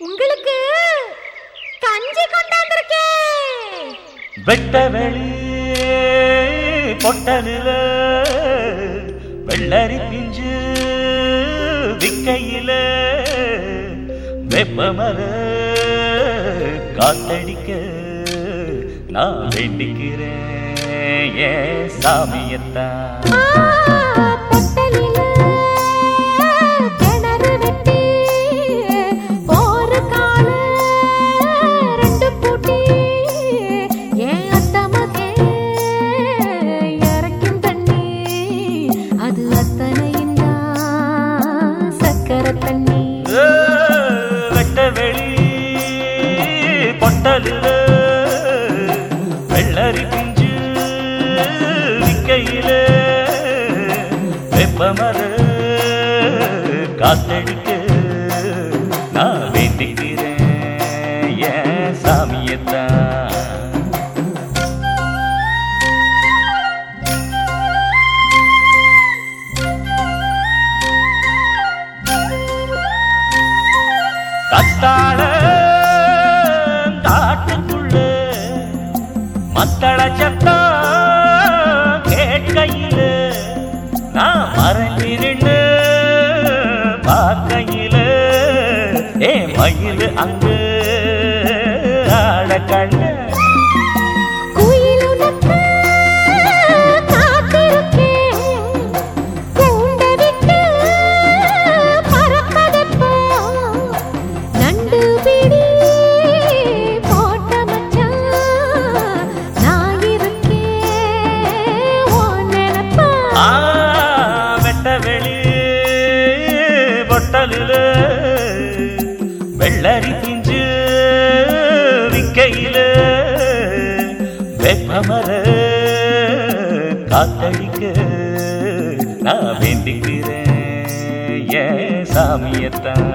உங்களுக்கு கஞ்சி கொண்டாந்திருக்கேன் வெட்ட வெளி பொட்ட நில வெள்ளரி பிஞ்சு விக்கையில வெப்பமல காத்தடிக்க நான் வேண்டிக்கிறேன் ஏ சாமியத்தான் வெப்பமர காத்தடிக்க நான் வேண்டிக்கிறேன். ஏன் சாமியத்தான். கத்தாழ காட்டுக்குள்ள மத்தள சத்தம் நான் மறைஞ்சி பார்க்கையில ஏ மயில் அங்கு ஆட கண்ண. கடலிலே வெள்ளரி பிஞ்சு விக்கையிலே வெப்பமர காத்தடிக்க நான் வேண்டிக்கிறேன். ஏ சாமியத்தான்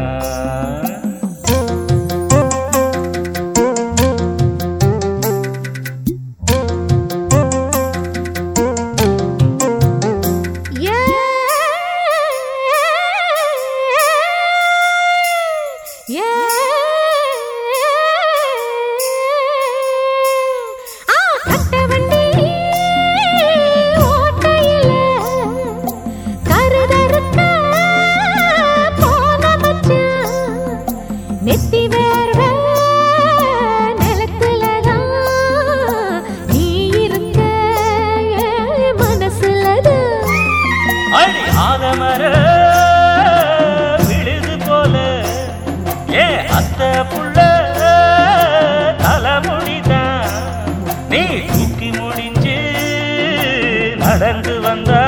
அத்த புள்ள தலைமுடிதான். நீ தூக்கி முடிஞ்சு நடந்து வந்தா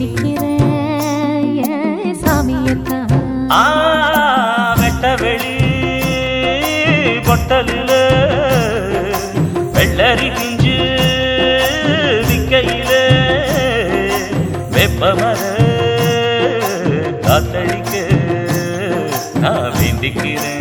துடிக்கிற சாமியத்தான் வெட்ட வெளி பொட்டலில் வெள்ளரி குஞ்சு விக்கையில் வெப்பமர காத்தழிக்க நான் விந்திக்கிறேன்